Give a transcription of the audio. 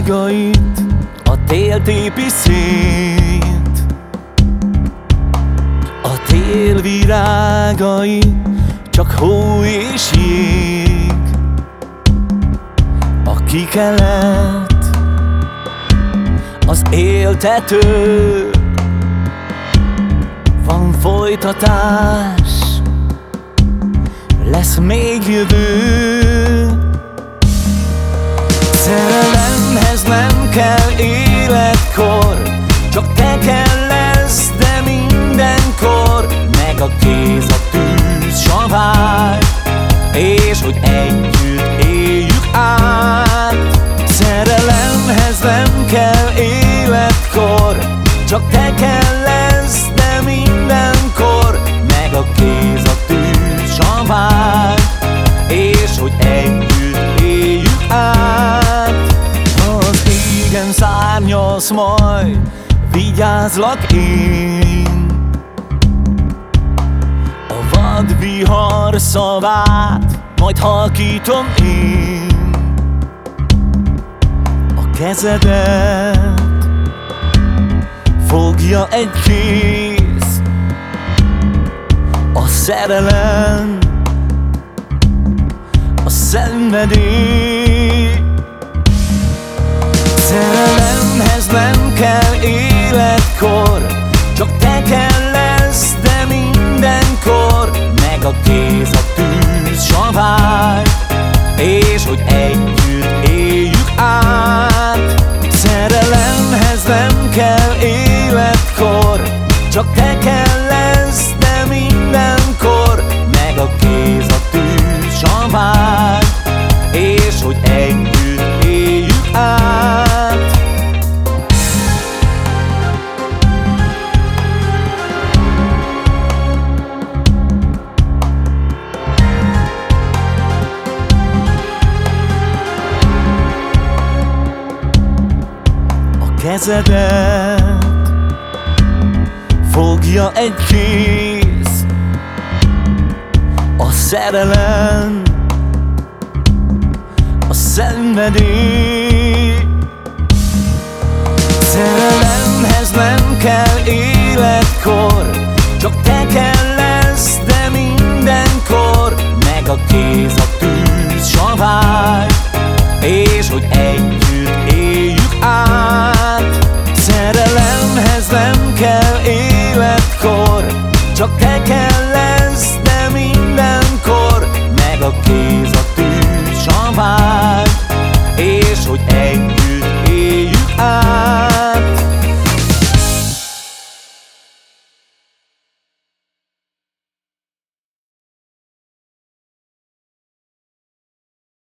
virágait a tél tépi szét A tél virágai csak hó és jég A kikelet az éltető. Van folytatás. Lesz még jövő. Szerelemhez nem kell életkor. Csak te kell lesz, de mindenkor. Meg a kéz a tűz savár És hogy együtt Csak te kell lesz, de mindenkor Meg a kéz a tűz savár És hogy együtt éljük át égen szárnyalsz majd, vigyázlak én. A vad vihar szavát, majd halkítom én. A kezedet fogja egy kéz A szerelem, a szenvedély Szerelemhez nem kell életkor Csak te kell lesz, de mindenkor. Meg a kéz a tűz savár És hogy együtt éljük át. Szerelemhez nem kell életkor Csak te kell lesz, de mindenkor Meg a kéz a tűz savár És hogy együtt éljük át. Kezedet Fogja egy kéz A szerelem A szenvedély hogy egy